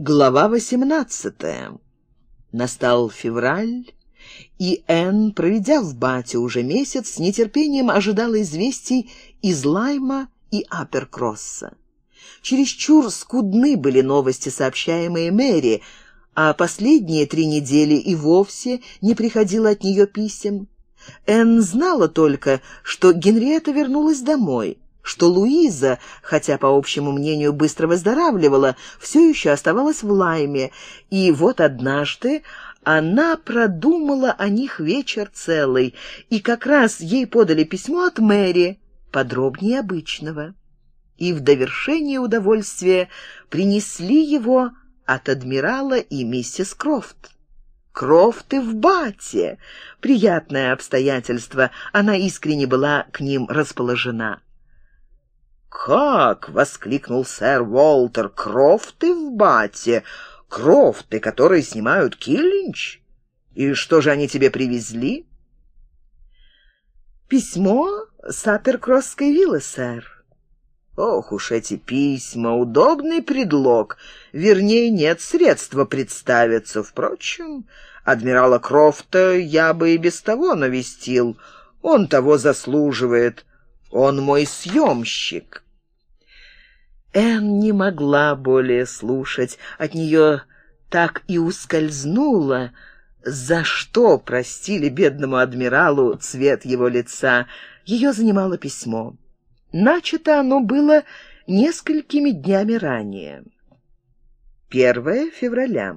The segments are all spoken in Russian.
Глава восемнадцатая. Настал февраль, и Энн, проведя в Бате уже месяц, с нетерпением ожидала известий из Лайма и Аперкросса. Чересчур скудны были новости, сообщаемые Мэри, а последние три недели и вовсе не приходило от нее писем. Энн знала только, что Генриетта вернулась домой что Луиза, хотя, по общему мнению, быстро выздоравливала, все еще оставалась в Лайме, и вот однажды она продумала о них вечер целый, и как раз ей подали письмо от Мэри, подробнее обычного. И в довершение удовольствия принесли его от адмирала и миссис Крофт. Крофты в бате. Приятное обстоятельство, она искренне была к ним расположена. «Как?» — воскликнул сэр Уолтер. «Крофты в бате? Крофты, которые снимают Киллинч? И что же они тебе привезли?» «Письмо с Аперкросской виллы, сэр». «Ох уж эти письма! Удобный предлог. Вернее, нет средства представиться. Впрочем, адмирала Крофта я бы и без того навестил. Он того заслуживает. Он мой съемщик». Эн не могла более слушать. От нее так и ускользнуло, за что простили бедному адмиралу цвет его лица. Ее занимало письмо. Начато оно было несколькими днями ранее. 1 февраля.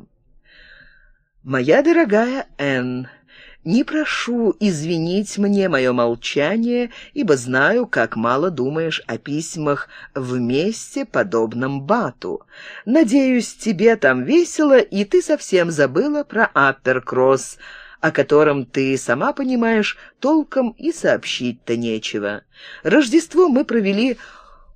«Моя дорогая Энн, не прошу извинить мне мое молчание, ибо знаю, как мало думаешь о письмах вместе подобном Бату. Надеюсь, тебе там весело, и ты совсем забыла про Апперкросс, о котором ты, сама понимаешь, толком и сообщить-то нечего. Рождество мы провели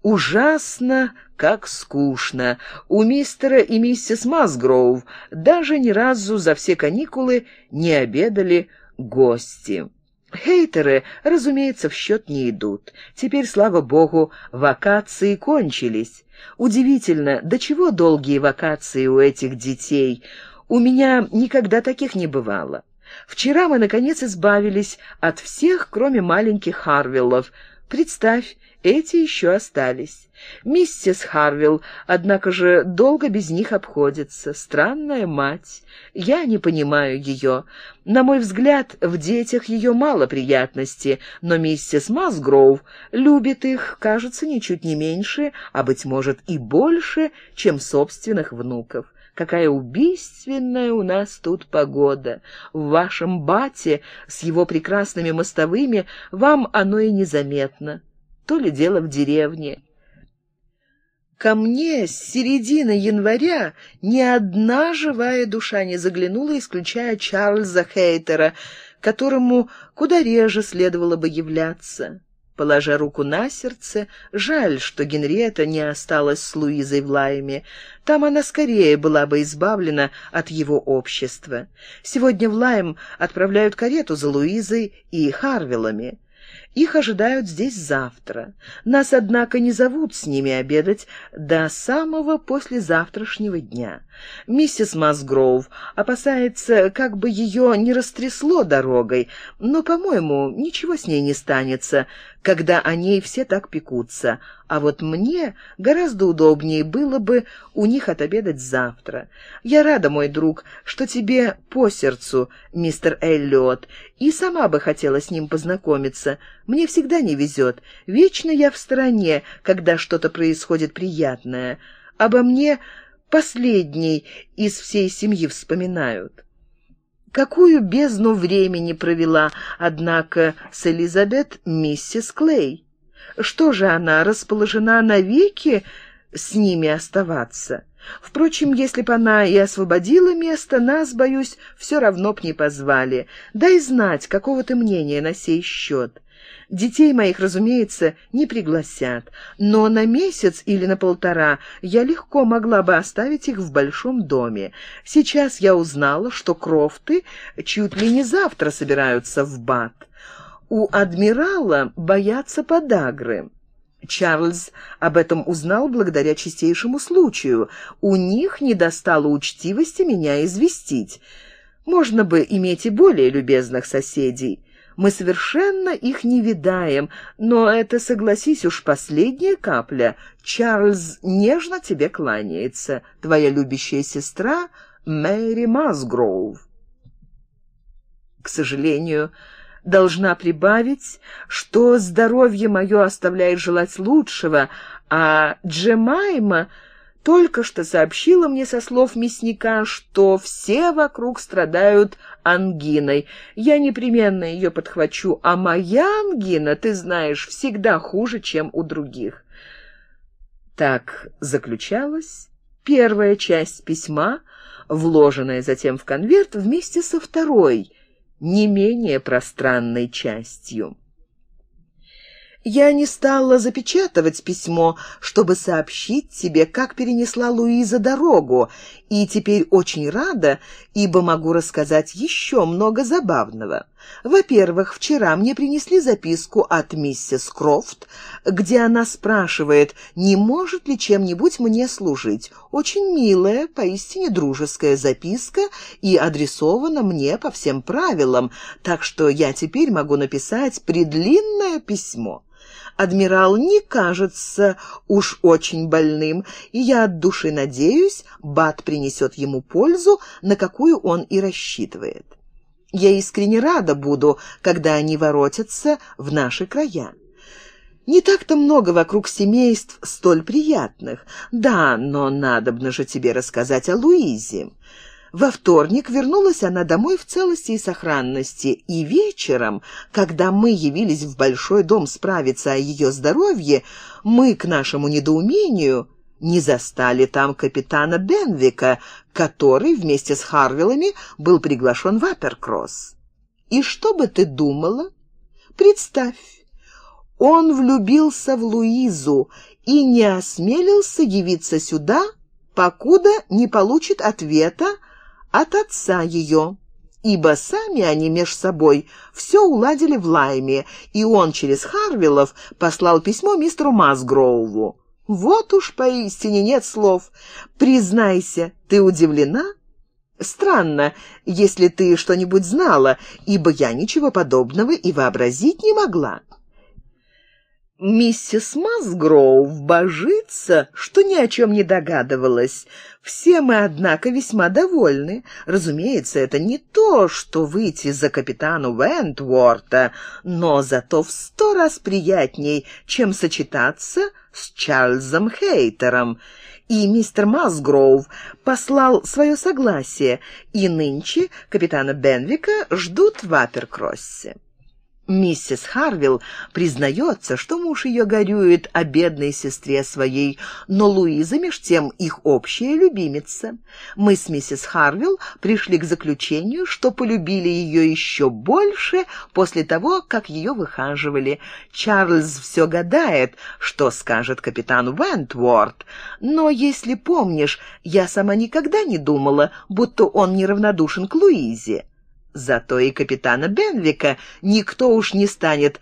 ужасно, как скучно. У мистера и миссис Масгроув даже ни разу за все каникулы не обедали гости. Хейтеры, разумеется, в счет не идут. Теперь, слава богу, вакации кончились. Удивительно, до чего долгие вакации у этих детей. У меня никогда таких не бывало. Вчера мы, наконец, избавились от всех, кроме маленьких Харвиллов. Представь, эти еще остались. Миссис Харвилл, однако же, долго без них обходится. Странная мать. Я не понимаю ее. На мой взгляд, в детях ее мало приятности, но миссис Масгроув любит их, кажется, ничуть не меньше, а, быть может, и больше, чем собственных внуков. Какая убийственная у нас тут погода. В вашем бате с его прекрасными мостовыми вам оно и незаметно то ли дело в деревне. Ко мне с середины января ни одна живая душа не заглянула, исключая Чарльза Хейтера, которому куда реже следовало бы являться. Положа руку на сердце, жаль, что Генриетта не осталась с Луизой в Лайме. Там она скорее была бы избавлена от его общества. Сегодня в Лайм отправляют карету за Луизой и Харвиллами. Их ожидают здесь завтра. Нас, однако, не зовут с ними обедать до самого послезавтрашнего дня. Миссис Масгроув опасается, как бы ее не растрясло дорогой, но, по-моему, ничего с ней не станется, когда о ней все так пекутся. А вот мне гораздо удобнее было бы у них отобедать завтра. Я рада, мой друг, что тебе по сердцу, мистер Эллиот, и сама бы хотела с ним познакомиться. Мне всегда не везет. Вечно я в стороне, когда что-то происходит приятное. Обо мне последний из всей семьи вспоминают. Какую бездну времени провела, однако, с Элизабет миссис Клей? Что же она, расположена навеки с ними оставаться? Впрочем, если б она и освободила место, нас, боюсь, все равно б не позвали. Дай знать, какого ты мнения на сей счет. Детей моих, разумеется, не пригласят, но на месяц или на полтора я легко могла бы оставить их в большом доме. Сейчас я узнала, что Крофты чуть ли не завтра собираются в Бат. У адмирала боятся подагры. Чарльз об этом узнал благодаря чистейшему случаю. У них не достало учтивости меня известить. Можно бы иметь и более любезных соседей. Мы совершенно их не видаем, но это, согласись уж, последняя капля. Чарльз нежно тебе кланяется. Твоя любящая сестра Мэри Масгроув. К сожалению, должна прибавить, что здоровье мое оставляет желать лучшего, а Джемайма только что сообщила мне со слов мясника, что все вокруг страдают ангиной. Я непременно ее подхвачу, а моя ангина, ты знаешь, всегда хуже, чем у других. Так заключалась первая часть письма, вложенная затем в конверт вместе со второй, не менее пространной частью. Я не стала запечатывать письмо, чтобы сообщить тебе, как перенесла Луиза дорогу, и теперь очень рада, ибо могу рассказать еще много забавного. Во-первых, вчера мне принесли записку от миссис Крофт, где она спрашивает, не может ли чем-нибудь мне служить. Очень милая, поистине дружеская записка и адресована мне по всем правилам, так что я теперь могу написать предлинное письмо адмирал не кажется уж очень больным, и я от души надеюсь, Бат принесет ему пользу, на какую он и рассчитывает. Я искренне рада буду, когда они воротятся в наши края. Не так-то много вокруг семейств столь приятных. Да, но надобно же тебе рассказать о Луизе. Во вторник вернулась она домой в целости и сохранности, и вечером, когда мы явились в большой дом справиться о ее здоровье, мы, к нашему недоумению, не застали там капитана Бенвика, который вместе с Харвиллами был приглашен в Аперкросс. И что бы ты думала? Представь, он влюбился в Луизу и не осмелился явиться сюда, покуда не получит ответа от отца ее, ибо сами они меж собой все уладили в Лайме, и он через Харвиллов послал письмо мистеру Масгроуву. Вот уж поистине нет слов. Признайся, ты удивлена? Странно, если ты что-нибудь знала, ибо я ничего подобного и вообразить не могла. Миссис Масгроув божится, что ни о чем не догадывалась. Все мы, однако, весьма довольны. Разумеется, это не то, что выйти за капитану Вентворта, но зато в сто раз приятней, чем сочетаться с Чарльзом Хейтером. И мистер Масгроув послал свое согласие, и нынче капитана Бенвика ждут в Аперкроссе. Миссис Харвилл признается, что муж ее горюет о бедной сестре своей, но Луиза меж тем их общая любимица. Мы с миссис Харвилл пришли к заключению, что полюбили ее еще больше после того, как ее выхаживали. Чарльз все гадает, что скажет капитан Вентворд, но, если помнишь, я сама никогда не думала, будто он неравнодушен к Луизе. Зато и капитана Бенвика никто уж не станет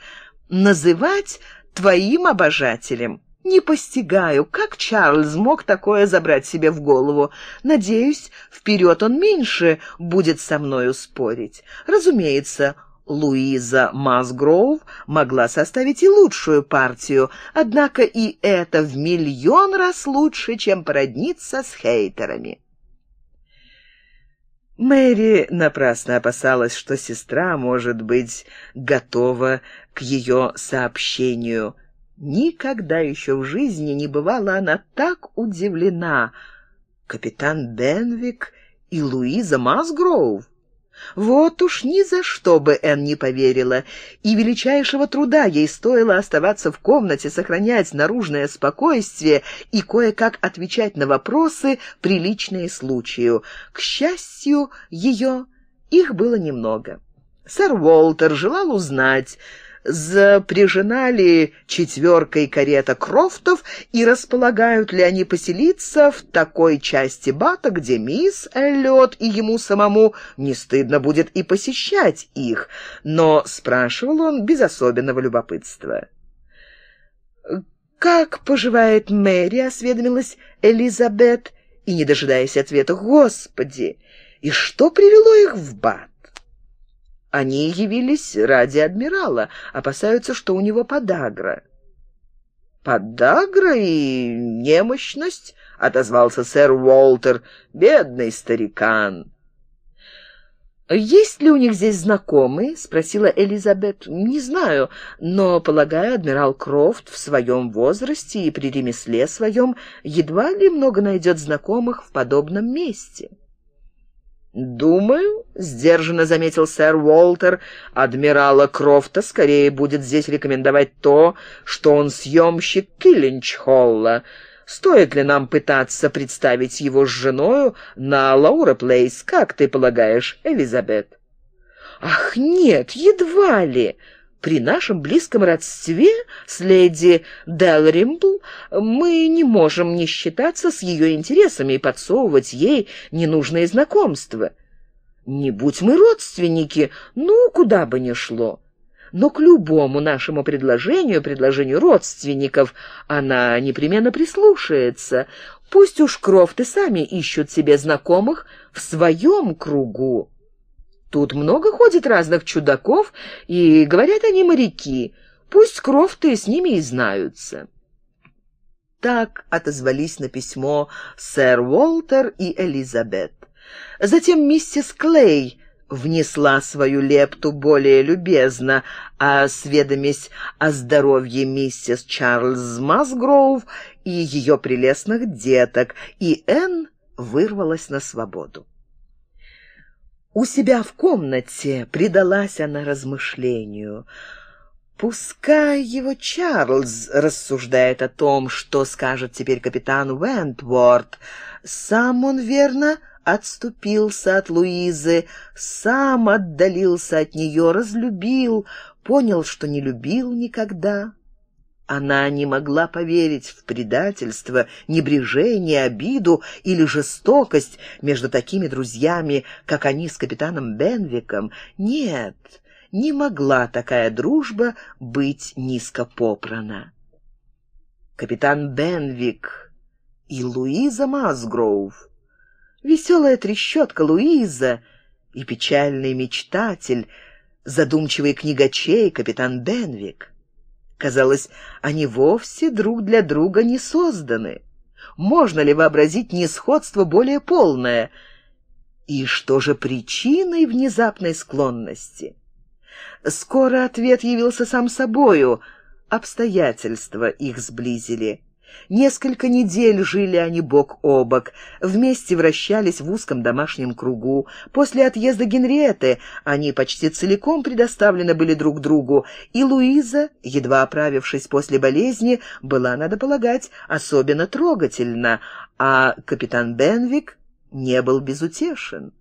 называть твоим обожателем. Не постигаю, как Чарльз мог такое забрать себе в голову. Надеюсь, вперед он меньше будет со мною спорить. Разумеется, Луиза Масгроув могла составить и лучшую партию, однако и это в миллион раз лучше, чем породниться с хейтерами. Мэри напрасно опасалась, что сестра, может быть, готова к ее сообщению. Никогда еще в жизни не бывала она так удивлена. Капитан Бенвик и Луиза Масгроув. Вот уж ни за что бы Энн не поверила, и величайшего труда ей стоило оставаться в комнате, сохранять наружное спокойствие и кое-как отвечать на вопросы, приличные случаю. К счастью, ее их было немного. Сэр Уолтер желал узнать, запряжена ли четверкой карета Крофтов и располагают ли они поселиться в такой части Бата, где мисс Эллиот и ему самому не стыдно будет и посещать их, но спрашивал он без особенного любопытства. «Как поживает Мэри?» — осведомилась Элизабет, и, не дожидаясь ответа, «Господи! И что привело их в Бат?» Они явились ради адмирала, опасаются, что у него подагра. «Подагра и немощность?» — отозвался сэр Уолтер. «Бедный старикан!» «Есть ли у них здесь знакомые?» — спросила Элизабет. «Не знаю, но, полагаю, адмирал Крофт в своем возрасте и при ремесле своем едва ли много найдет знакомых в подобном месте». «Думаю», — сдержанно заметил сэр Уолтер, — «адмирала Крофта скорее будет здесь рекомендовать то, что он съемщик Киллинч-Холла. Стоит ли нам пытаться представить его с женою на Лаура Плейс, как ты полагаешь, Элизабет?» «Ах, нет, едва ли!» При нашем близком родстве с леди Делримбл мы не можем не считаться с ее интересами и подсовывать ей ненужные знакомства. Не будь мы родственники, ну, куда бы ни шло. Но к любому нашему предложению, предложению родственников, она непременно прислушается. Пусть уж крофты сами ищут себе знакомых в своем кругу. Тут много ходит разных чудаков, и, говорят они, моряки. Пусть Крофты с ними и знаются». Так отозвались на письмо сэр Уолтер и Элизабет. Затем миссис Клей внесла свою лепту более любезно, осведомясь о здоровье миссис Чарльз Масгроув и ее прелестных деток, и Энн вырвалась на свободу. У себя в комнате предалась она размышлению. Пускай его Чарльз рассуждает о том, что скажет теперь капитан Уэнтворд. Сам он, верно, отступился от Луизы, сам отдалился от нее, разлюбил, понял, что не любил никогда. Она не могла поверить в предательство, небрежение, обиду или жестокость между такими друзьями, как они с капитаном Бенвиком. Нет, не могла такая дружба быть низко попрана. Капитан Бенвик и Луиза Масгроув, веселая трещотка Луиза и печальный мечтатель, задумчивый книгачей капитан Бенвик — Казалось, они вовсе друг для друга не созданы. Можно ли вообразить несходство более полное? И что же причиной внезапной склонности? Скоро ответ явился сам собою. Обстоятельства их сблизили. Несколько недель жили они бок о бок, вместе вращались в узком домашнем кругу. После отъезда Генриетты они почти целиком предоставлены были друг другу, и Луиза, едва оправившись после болезни, была, надо полагать, особенно трогательна, а капитан Бенвик не был безутешен.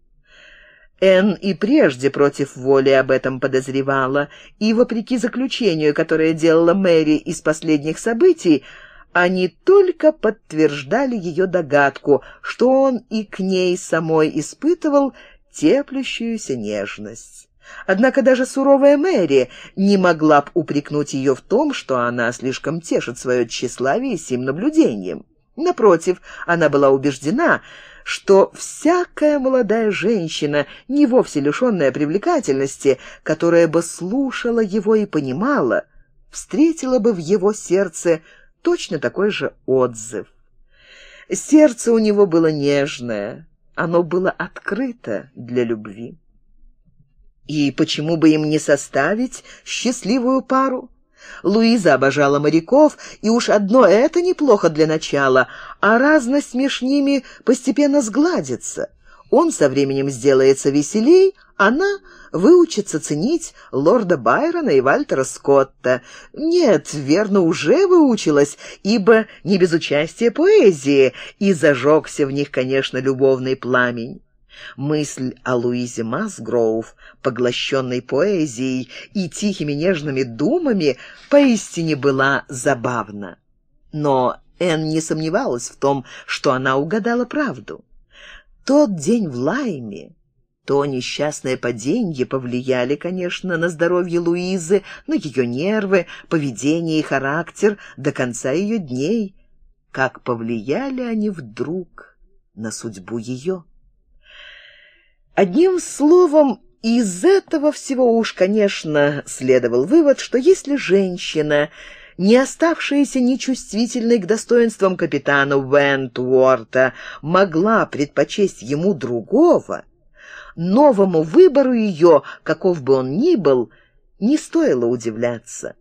Энн и прежде против воли об этом подозревала, и, вопреки заключению, которое делала Мэри из последних событий, они только подтверждали ее догадку, что он и к ней самой испытывал теплящуюся нежность. Однако даже суровая Мэри не могла б упрекнуть ее в том, что она слишком тешит свое тщеславие сим наблюдением. Напротив, она была убеждена, что всякая молодая женщина, не вовсе лишенная привлекательности, которая бы слушала его и понимала, встретила бы в его сердце точно такой же отзыв. Сердце у него было нежное, оно было открыто для любви. И почему бы им не составить счастливую пару? Луиза обожала моряков, и уж одно это неплохо для начала, а разность меж ними постепенно сгладится. Он со временем сделается веселей, она выучится ценить лорда Байрона и Вальтера Скотта. Нет, верно, уже выучилась, ибо не без участия поэзии, и зажегся в них, конечно, любовный пламень. Мысль о Луизе Масгроув, поглощенной поэзией и тихими нежными думами, поистине была забавна. Но Энн не сомневалась в том, что она угадала правду. Тот день в Лайме То несчастное паденье повлияли, конечно, на здоровье Луизы, на ее нервы, поведение и характер до конца ее дней. Как повлияли они вдруг на судьбу ее. Одним словом, из этого всего уж, конечно, следовал вывод, что если женщина не оставшаяся нечувствительной к достоинствам капитана Вентворта, могла предпочесть ему другого, новому выбору ее, каков бы он ни был, не стоило удивляться.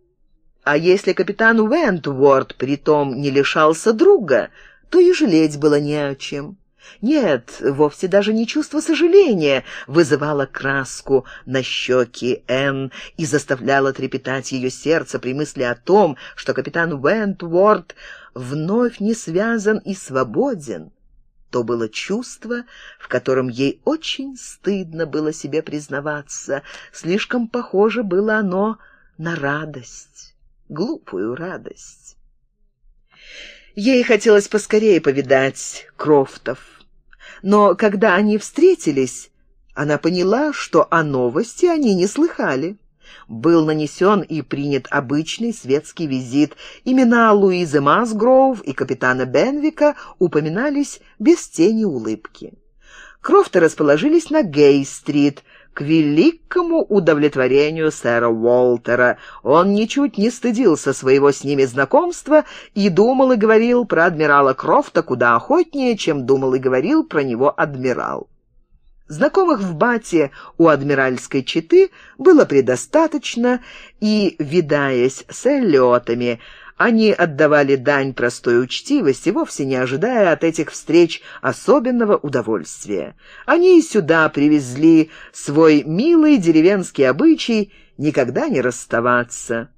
А если капитан Вентворт притом не лишался друга, то и жалеть было не о чем. Нет, вовсе даже не чувство сожаления вызывало краску на щеки Энн и заставляло трепетать ее сердце при мысли о том, что капитан Вентворд вновь не связан и свободен. То было чувство, в котором ей очень стыдно было себе признаваться. Слишком похоже было оно на радость, глупую радость. Ей хотелось поскорее повидать Крофтов. Но когда они встретились, она поняла, что о новости они не слыхали. Был нанесен и принят обычный светский визит. Имена Луизы Масгроув и капитана Бенвика упоминались без тени улыбки. Крофты расположились на Гей-стрит, к великому удовлетворению сэра Уолтера. Он ничуть не стыдился своего с ними знакомства и думал и говорил про адмирала Крофта куда охотнее, чем думал и говорил про него адмирал. Знакомых в Бате у адмиральской четы было предостаточно, и, видаясь с Эллиотами, они отдавали дань простой учтивости, вовсе не ожидая от этих встреч особенного удовольствия. Они и сюда привезли свой милый деревенский обычай никогда не расставаться.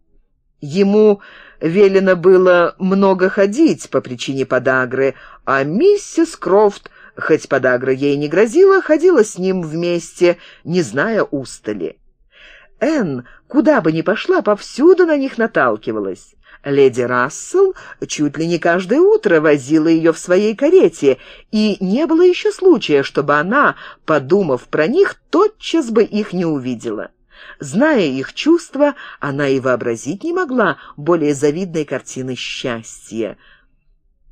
Ему велено было много ходить по причине подагры, а миссис Крофт, хоть подагра ей не грозила, ходила с ним вместе, не зная устали. Энн, куда бы ни пошла, повсюду на них наталкивалась. Леди Рассел чуть ли не каждое утро возила ее в своей карете, и не было еще случая, чтобы она, подумав про них, тотчас бы их не увидела. Зная их чувства, она и вообразить не могла более завидной картины счастья.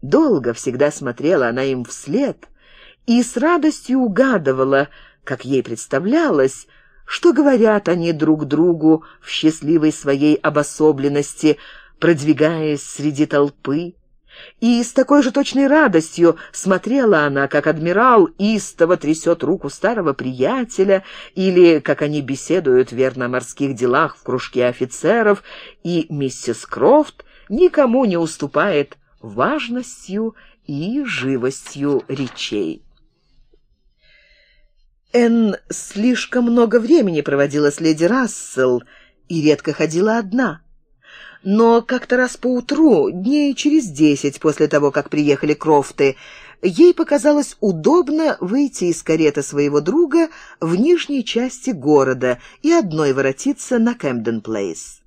Долго всегда смотрела она им вслед и с радостью угадывала, как ей представлялось, что говорят они друг другу в счастливой своей обособленности – продвигаясь среди толпы. И с такой же точной радостью смотрела она, как адмирал истово трясет руку старого приятеля, или как они беседуют верно о морских делах в кружке офицеров, и миссис Крофт никому не уступает важностью и живостью речей. Энн слишком много времени проводила с леди Рассел и редко ходила одна но как-то раз поутру, дней через десять после того, как приехали Крофты, ей показалось удобно выйти из кареты своего друга в нижней части города и одной воротиться на Кэмден-Плейс.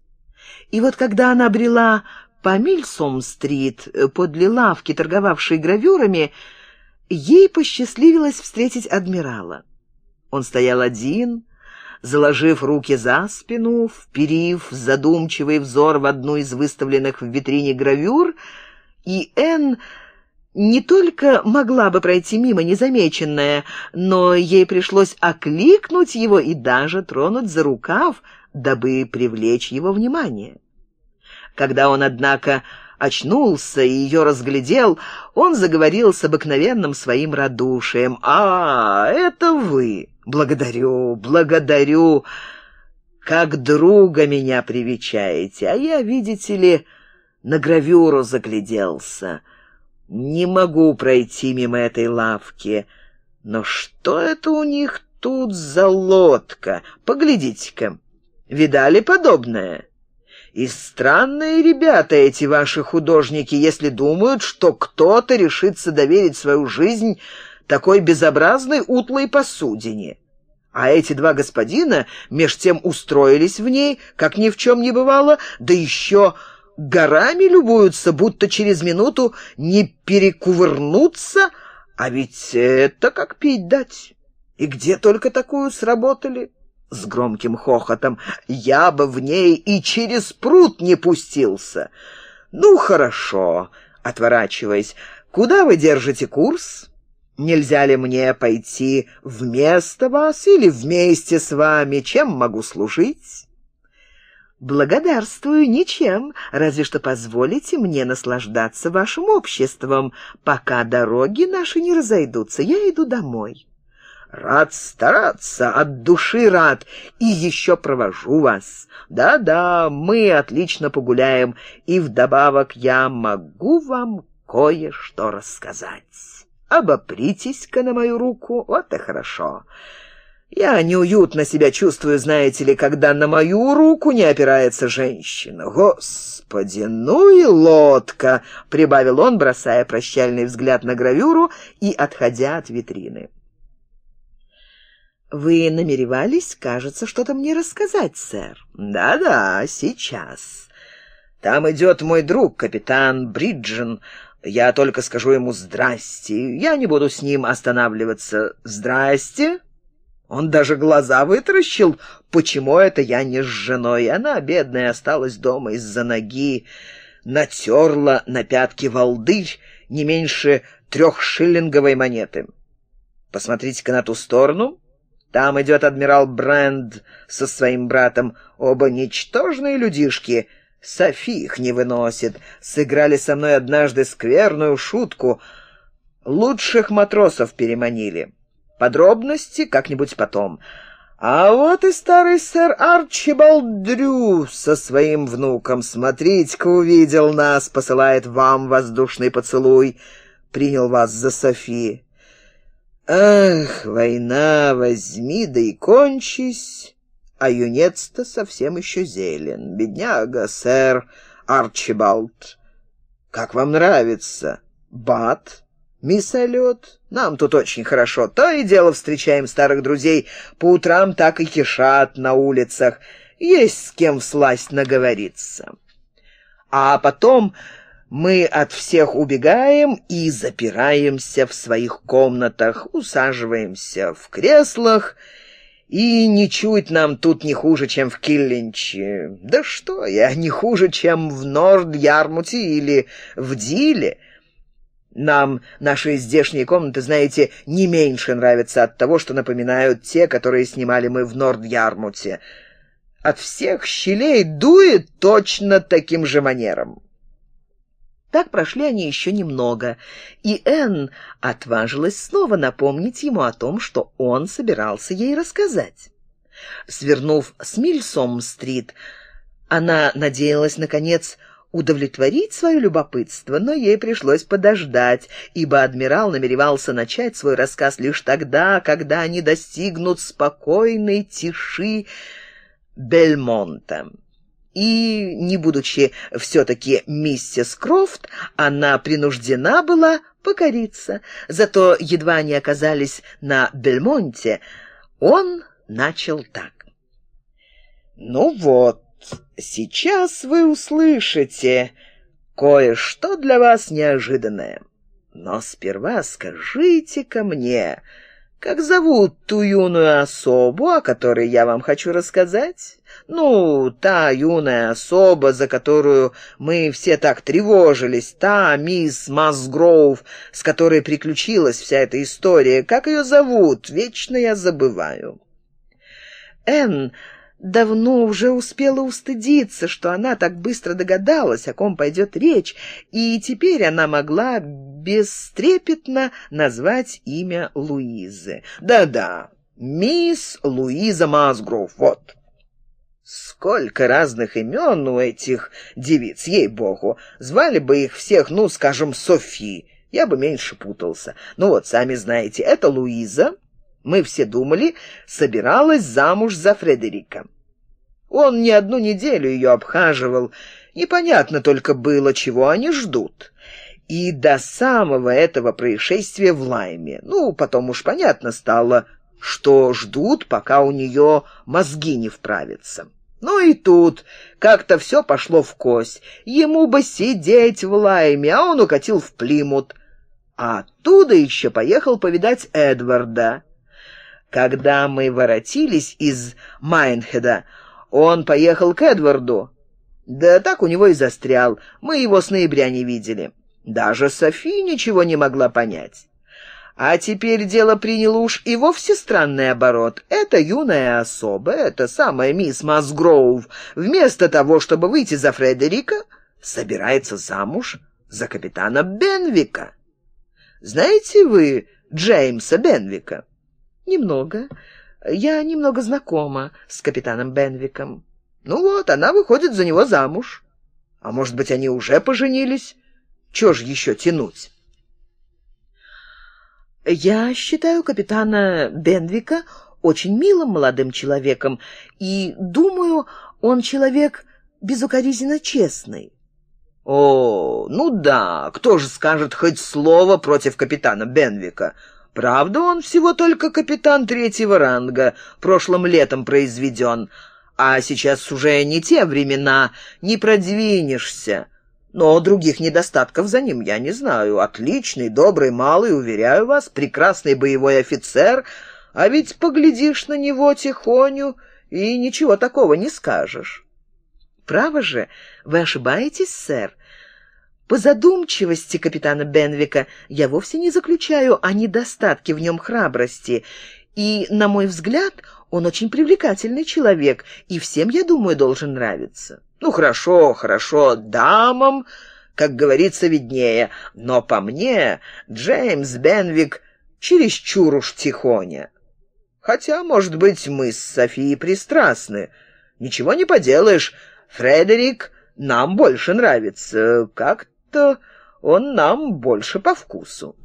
И вот когда она брела по Мильсом-стрит подле лавки, торговавшей гравюрами, ей посчастливилось встретить адмирала. Он стоял один, заложив руки за спину, вперив задумчивый взор в одну из выставленных в витрине гравюр, и Энн не только могла бы пройти мимо незамеченная, но ей пришлось окликнуть его и даже тронуть за рукав, дабы привлечь его внимание. Когда он, однако, очнулся и ее разглядел, он заговорил с обыкновенным своим радушием. «А, это вы! Благодарю, благодарю! Как друга меня привечаете, а я, видите ли, на гравюру загляделся. Не могу пройти мимо этой лавки. Но что это у них тут за лодка? Поглядите-ка, видали подобное?» И странные ребята эти ваши художники, если думают, что кто-то решится доверить свою жизнь такой безобразной утлой посудине. А эти два господина меж тем устроились в ней, как ни в чем не бывало, да еще горами любуются, будто через минуту не перекувырнуться, а ведь это как пить дать. И где только такую сработали? С громким хохотом. Я бы в ней и через пруд не пустился. Ну, хорошо, отворачиваясь. Куда вы держите курс? Нельзя ли мне пойти вместо вас или вместе с вами? Чем могу служить? «Благодарствую ничем, разве что позволите мне наслаждаться вашим обществом, пока дороги наши не разойдутся. Я иду домой». «Рад стараться, от души рад, и еще провожу вас. Да-да, мы отлично погуляем, и вдобавок я могу вам кое-что рассказать. Обопритесь-ка на мою руку, вот и хорошо». Я неуютно себя чувствую, знаете ли, когда на мою руку не опирается женщина. Господи, ну и лодка!» — прибавил он, бросая прощальный взгляд на гравюру и отходя от витрины. «Вы намеревались, кажется, что-то мне рассказать, сэр?» «Да-да, сейчас. Там идет мой друг, капитан Бриджен. Я только скажу ему «здрасте». Я не буду с ним останавливаться. «Здрасте». Он даже глаза вытаращил, почему это я не с женой. Она, бедная, осталась дома из-за ноги, натерла на пятки волдырь не меньше трехшиллинговой монеты. Посмотрите-ка на ту сторону. Там идет адмирал Брэнд со своим братом. Оба ничтожные людишки. Софи их не выносит. Сыграли со мной однажды скверную шутку. Лучших матросов переманили. Подробности как-нибудь потом. А вот и старый сэр Арчибалд Дрю со своим внуком. Смотрите-ка, увидел нас, посылает вам воздушный поцелуй. Принял вас за Софи. Ах, война, возьми да и кончись. А юнец-то совсем еще зелен. Бедняга, сэр Арчибалд. Как вам нравится? Бат? «Мисс Эллиот, нам тут очень хорошо. То и дело встречаем старых друзей. По утрам так и кишат на улицах. Есть с кем всласть наговориться. А потом мы от всех убегаем и запираемся в своих комнатах, усаживаемся в креслах, и не чуть нам тут не хуже, чем в Киллинче. Да что я, не хуже, чем в Норд-Ярмуте или в Диле». Нам наши здешние комнаты, знаете, не меньше нравятся от того, что напоминают те, которые снимали мы в Норд-Ярмуте. От всех щелей дует точно таким же манером. Так прошли они еще немного, и Энн отважилась снова напомнить ему о том, что он собирался ей рассказать. Свернув с Мильсом-стрит, она надеялась, наконец, удовлетворить свое любопытство, но ей пришлось подождать, ибо адмирал намеревался начать свой рассказ лишь тогда, когда они достигнут спокойной тиши Бельмонта. И, не будучи все-таки миссис Крофт, она принуждена была покориться. Зато едва они оказались на Бельмонте, он начал так. «Ну вот, сейчас вы услышите кое-что для вас неожиданное. Но сперва скажите-ка мне, как зовут ту юную особу, о которой я вам хочу рассказать? Ну, та юная особа, за которую мы все так тревожились, та мисс Масгроув, с которой приключилась вся эта история. Как ее зовут? Вечно я забываю. Энн давно уже успела устыдиться, что она так быстро догадалась, о ком пойдет речь, и теперь она могла бестрепетно назвать имя Луизы. Да-да, мисс Луиза Масгров, вот. Сколько разных имен у этих девиц, ей-богу. Звали бы их всех, ну, скажем, Софи. Я бы меньше путался. Ну вот, сами знаете, это Луиза, мы все думали, собиралась замуж за Фредерика. Он не одну неделю ее обхаживал. Непонятно только было, чего они ждут. И до самого этого происшествия в Лайме. Ну, потом уж понятно стало, что ждут, пока у нее мозги не вправятся. Ну и тут как-то все пошло в кость. Ему бы сидеть в Лайме, а он укатил в Плимут. А оттуда еще поехал повидать Эдварда. Когда мы воротились из Майнхеда, он поехал к Эдварду. Да так у него и застрял. Мы его с ноября не видели. Даже Софи ничего не могла понять. А теперь дело приняло уж и вовсе странный оборот. Эта юная особа, эта самая мисс Масгроув, вместо того, чтобы выйти за Фредерика, собирается замуж за капитана Бенвика. Знаете вы Джеймса Бенвика? Немного. Я немного знакома с капитаном Бенвиком. Ну вот, она выходит за него замуж. А может быть, они уже поженились? Чего ж еще тянуть? Я считаю капитана Бенвика очень милым молодым человеком и думаю, он человек безукоризненно честный. О, ну да, кто же скажет хоть слово против капитана Бенвика? Правда, он всего только капитан третьего ранга, прошлым летом произведен, а сейчас уже не те времена, не продвинешься. Но других недостатков за ним я не знаю. Отличный, добрый, малый, уверяю вас, прекрасный боевой офицер, а ведь поглядишь на него тихоню и ничего такого не скажешь. Право же, вы ошибаетесь, сэр. По задумчивости капитана Бенвика я вовсе не заключаю о недостатке в нем храбрости, и, на мой взгляд, он очень привлекательный человек, и всем, я думаю, должен нравиться. Ну, хорошо, хорошо, дамам, как говорится, виднее. Но по мне Джеймс Бенвик чересчур уж тихоня. Хотя, может быть, мы с Софией пристрастны. Ничего не поделаешь, Фредерик нам больше нравится. Как-то он нам больше по вкусу.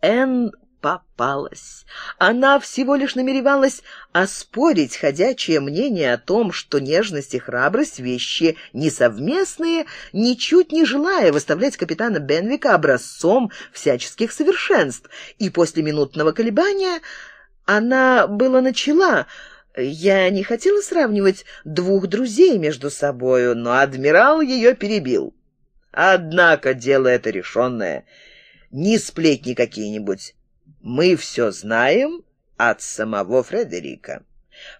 Энн попалась. Она всего лишь намеревалась оспорить ходячее мнение о том, что нежность и храбрость — вещи несовместные, ничуть не желая выставлять капитана Бенвика образцом всяческих совершенств. И после минутного колебания она было начала... Я не хотела сравнивать двух друзей между собою, но адмирал ее перебил. Однако дело это решенное. Не сплетни какие-нибудь мы все знаем от самого Фредерика.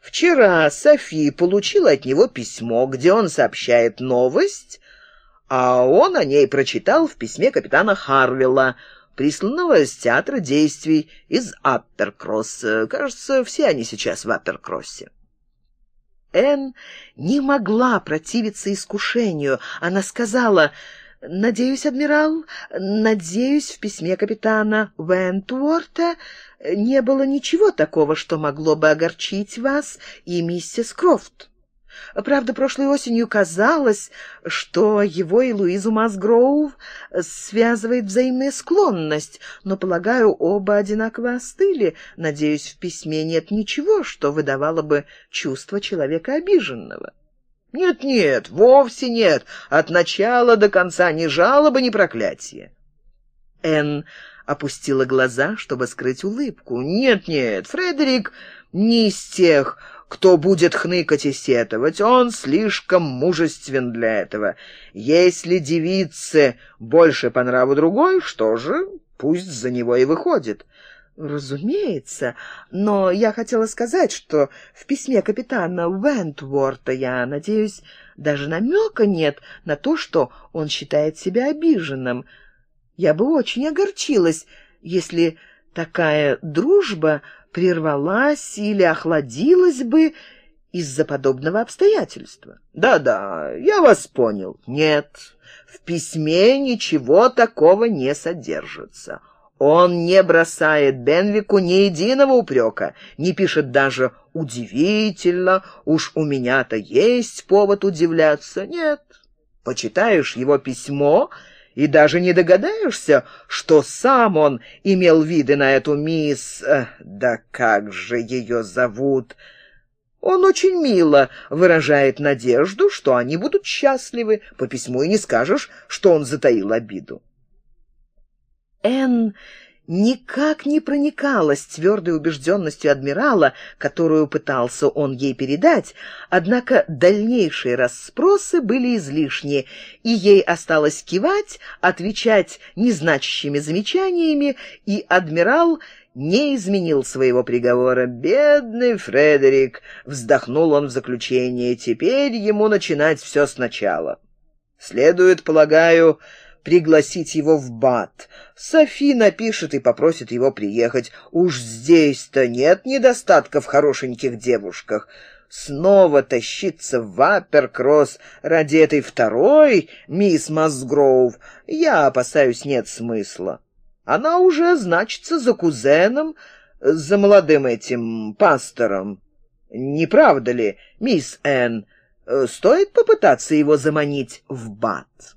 Вчера Софи получила от него письмо, где он сообщает новость, а он о ней прочитал в письме капитана Харвилла, присланного с театра действий из Апперкросса. Кажется, все они сейчас в Апперкроссе. Энн не могла противиться искушению. Она сказала... «Надеюсь, адмирал, надеюсь, в письме капитана Вентворта не было ничего такого, что могло бы огорчить вас и миссис Крофт. Правда, прошлой осенью казалось, что его и Луизу Масгроув связывает взаимная склонность, но, полагаю, оба одинаково остыли. Надеюсь, в письме нет ничего, что выдавало бы чувство человека обиженного». Нет-нет, вовсе нет. От начала до конца ни жалобы, ни проклятия. Энн опустила глаза, чтобы скрыть улыбку. Нет-нет, Фредерик не из тех, кто будет хныкать и сетовать. Он слишком мужествен для этого. Если девице больше по нраву другой, что же, пусть за него и выходит. «Разумеется, но я хотела сказать, что в письме капитана Вентворта, я надеюсь, даже намека нет на то, что он считает себя обиженным. Я бы очень огорчилась, если такая дружба прервалась или охладилась бы из-за подобного обстоятельства». «Да-да, я вас понял. Нет, в письме ничего такого не содержится». Он не бросает Бенвику ни единого упрека, не пишет даже «удивительно, уж у меня-то есть повод удивляться». Нет, почитаешь его письмо и даже не догадаешься, что сам он имел виды на эту мисс... Э, да как же ее зовут... Он очень мило выражает надежду, что они будут счастливы. По письму и не скажешь, что он затаил обиду. Энн никак не проникалась твердой убежденностью адмирала, которую пытался он ей передать, однако дальнейшие расспросы были излишни, и ей осталось кивать, отвечать незначащими замечаниями, и адмирал не изменил своего приговора. «Бедный Фредерик!» — вздохнул он в заключение. «Теперь ему начинать все сначала. Следует, полагаю, пригласить его в Бат. Софи напишет и попросит его приехать. Уж здесь-то нет недостатка в хорошеньких девушках. Снова тащиться в Апперкросс ради этой второй, мисс Масгроув, я опасаюсь, нет смысла. Она уже значится за кузеном, за молодым этим пастором. Не правда ли, мисс Энн? Стоит попытаться его заманить в Бат?»